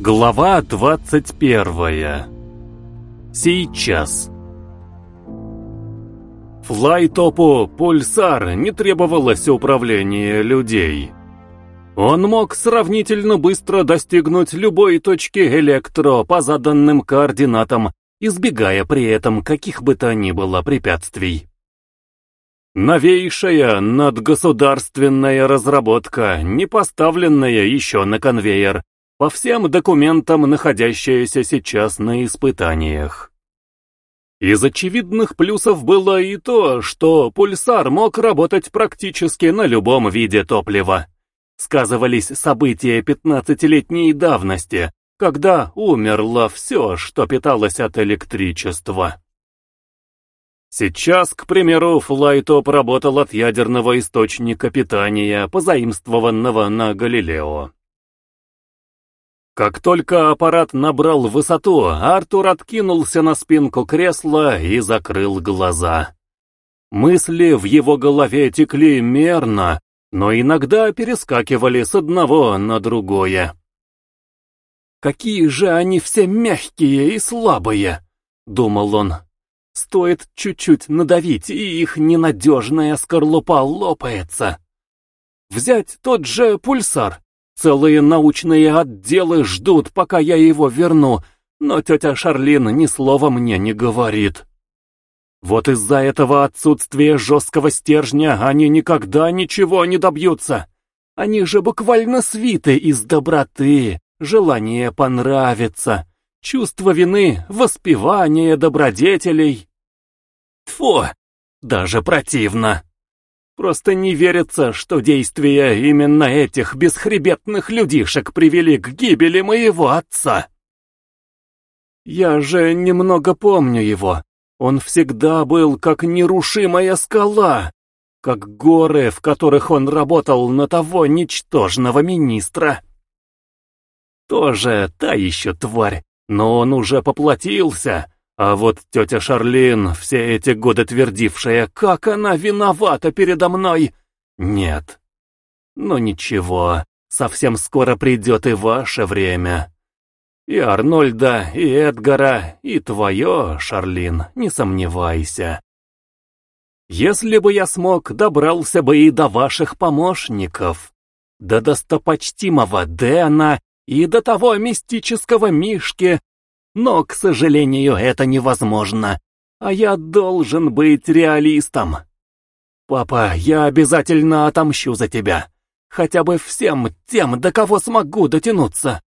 Глава 21. Сейчас. Флайтопу Пульсар не требовалось управление людей. Он мог сравнительно быстро достигнуть любой точки электро по заданным координатам, избегая при этом каких бы то ни было препятствий. Новейшая надгосударственная разработка, не поставленная еще на конвейер, по всем документам, находящаяся сейчас на испытаниях. Из очевидных плюсов было и то, что пульсар мог работать практически на любом виде топлива. Сказывались события пятнадцатилетней давности, когда умерло все, что питалось от электричества. Сейчас, к примеру, Флайтоп работал от ядерного источника питания, позаимствованного на Галилео. Как только аппарат набрал высоту, Артур откинулся на спинку кресла и закрыл глаза. Мысли в его голове текли мерно, но иногда перескакивали с одного на другое. «Какие же они все мягкие и слабые!» — думал он. «Стоит чуть-чуть надавить, и их ненадежная скорлупа лопается. Взять тот же пульсар, Целые научные отделы ждут, пока я его верну, но тетя Шарлин ни слова мне не говорит. Вот из-за этого отсутствия жесткого стержня они никогда ничего не добьются. Они же буквально свиты из доброты, желания понравиться, чувство вины, воспевание добродетелей. Тьфу, даже противно. Просто не верится, что действия именно этих бесхребетных людишек привели к гибели моего отца. Я же немного помню его. Он всегда был как нерушимая скала, как горы, в которых он работал на того ничтожного министра. Тоже та еще тварь, но он уже поплатился, а вот тетя Шарлин, все эти годы твердившая, как она виновата передо мной, нет. Но ничего, совсем скоро придет и ваше время. И Арнольда, и Эдгара, и твое, Шарлин, не сомневайся. Если бы я смог, добрался бы и до ваших помощников, до достопочтимого Дэна и до того мистического Мишки, но, к сожалению, это невозможно. А я должен быть реалистом. Папа, я обязательно отомщу за тебя. Хотя бы всем тем, до кого смогу дотянуться.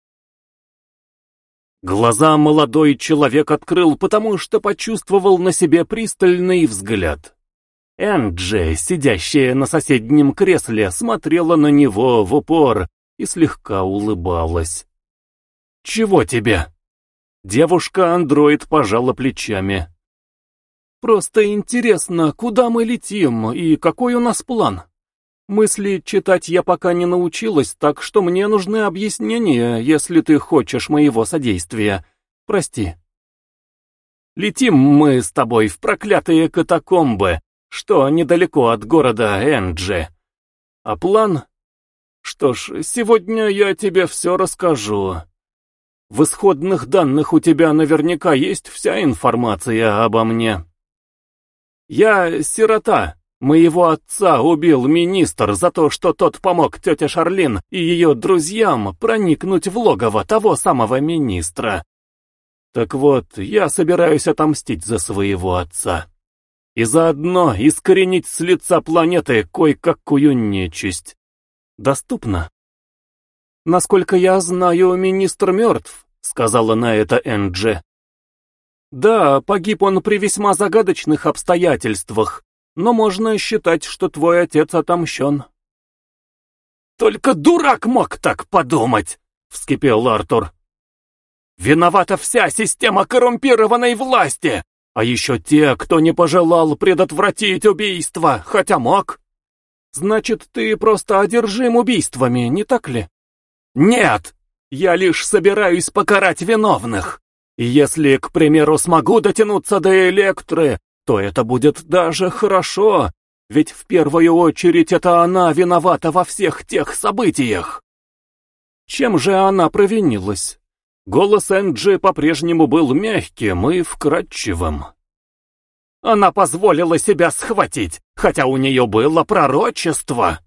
Глаза молодой человек открыл, потому что почувствовал на себе пристальный взгляд. Энджи, сидящая на соседнем кресле, смотрела на него в упор и слегка улыбалась. «Чего тебе?» Девушка-андроид пожала плечами. «Просто интересно, куда мы летим и какой у нас план? Мысли читать я пока не научилась, так что мне нужны объяснения, если ты хочешь моего содействия. Прости». «Летим мы с тобой в проклятые катакомбы, что недалеко от города Энджи. А план? Что ж, сегодня я тебе все расскажу». В исходных данных у тебя наверняка есть вся информация обо мне. Я сирота. Моего отца убил министр за то, что тот помог тете Шарлин и ее друзьям проникнуть в логово того самого министра. Так вот, я собираюсь отомстить за своего отца. И заодно искоренить с лица планеты кое-какую нечисть. Доступно? «Насколько я знаю, министр мертв», — сказала на это Энджи. «Да, погиб он при весьма загадочных обстоятельствах, но можно считать, что твой отец отомщен». «Только дурак мог так подумать!» — вскипел Артур. «Виновата вся система коррумпированной власти, а еще те, кто не пожелал предотвратить убийство, хотя мог. Значит, ты просто одержим убийствами, не так ли?» «Нет! Я лишь собираюсь покарать виновных. Если, к примеру, смогу дотянуться до Электры, то это будет даже хорошо, ведь в первую очередь это она виновата во всех тех событиях». «Чем же она провинилась?» Голос Энджи по-прежнему был мягким и вкрадчивым. Она позволила себя схватить, хотя у нее было пророчество.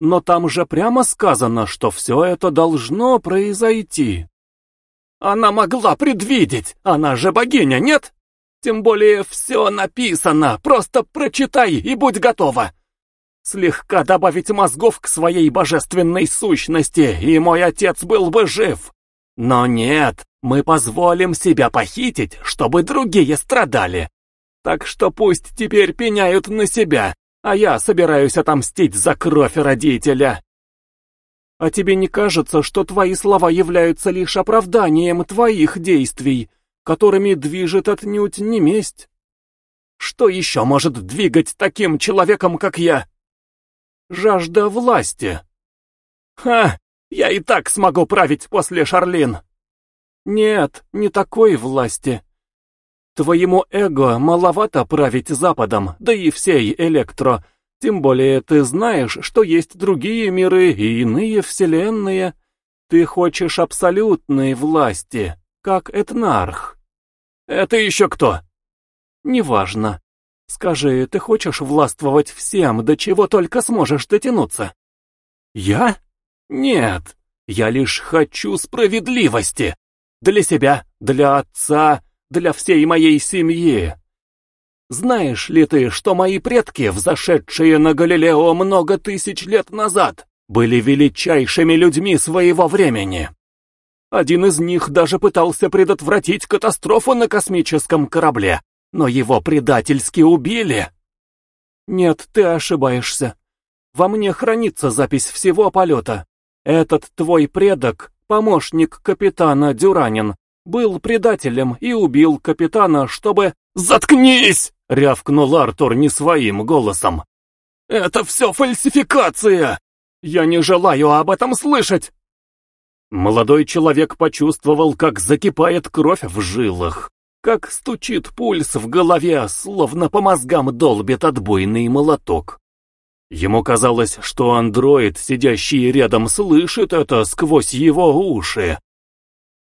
Но там же прямо сказано, что все это должно произойти. Она могла предвидеть, она же богиня, нет? Тем более все написано, просто прочитай и будь готова. Слегка добавить мозгов к своей божественной сущности, и мой отец был бы жив. Но нет, мы позволим себя похитить, чтобы другие страдали. Так что пусть теперь пеняют на себя, а я собираюсь отомстить за кровь родителя. А тебе не кажется, что твои слова являются лишь оправданием твоих действий, которыми движет отнюдь не месть? Что еще может двигать таким человеком, как я? Жажда власти. Ха, я и так смогу править после Шарлин. Нет, не такой власти. Твоему эго маловато править Западом, да и всей Электро. Тем более ты знаешь, что есть другие миры и иные вселенные. Ты хочешь абсолютной власти, как Этнарх. Это еще кто? Неважно. Скажи, ты хочешь властвовать всем, до чего только сможешь дотянуться? Я? Нет. Я лишь хочу справедливости. Для себя, для отца, для всей моей семьи. Знаешь ли ты, что мои предки, взошедшие на Галилео много тысяч лет назад, были величайшими людьми своего времени? Один из них даже пытался предотвратить катастрофу на космическом корабле, но его предательски убили. Нет, ты ошибаешься. Во мне хранится запись всего полета. Этот твой предок, помощник капитана Дюранин, был предателем и убил капитана, чтобы... «Заткнись!» — рявкнул Артур не своим голосом. «Это все фальсификация! Я не желаю об этом слышать!» Молодой человек почувствовал, как закипает кровь в жилах, как стучит пульс в голове, словно по мозгам долбит отбойный молоток. Ему казалось, что андроид, сидящий рядом, слышит это сквозь его уши.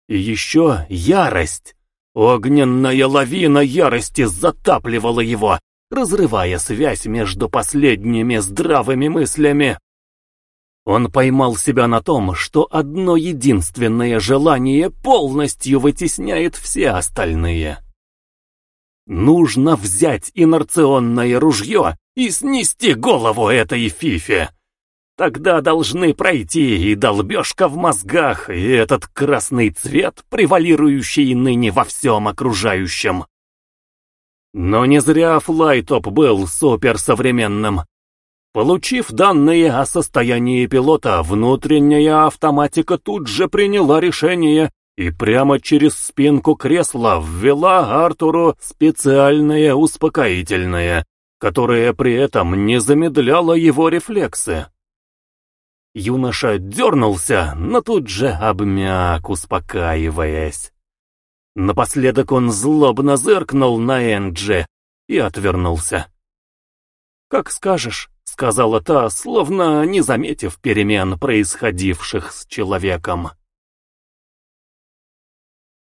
И еще ярость. Огненная лавина ярости затапливала его, разрывая связь между последними здравыми мыслями. Он поймал себя на том, что одно единственное желание полностью вытесняет все остальные. Нужно взять инерционное ружье и снести голову этой фифе. Тогда должны пройти и долбежка в мозгах, и этот красный цвет, превалирующий ныне во всем окружающем. Но не зря Флайтоп был суперсовременным. Получив данные о состоянии пилота, внутренняя автоматика тут же приняла решение и прямо через спинку кресла ввела Артуру специальное успокоительное, которое при этом не замедляло его рефлексы. Юноша дернулся, но тут же обмяк, успокаиваясь. Напоследок он злобно зыркнул на Энджи и отвернулся. «Как скажешь», — сказала та, словно не заметив перемен, происходивших с человеком.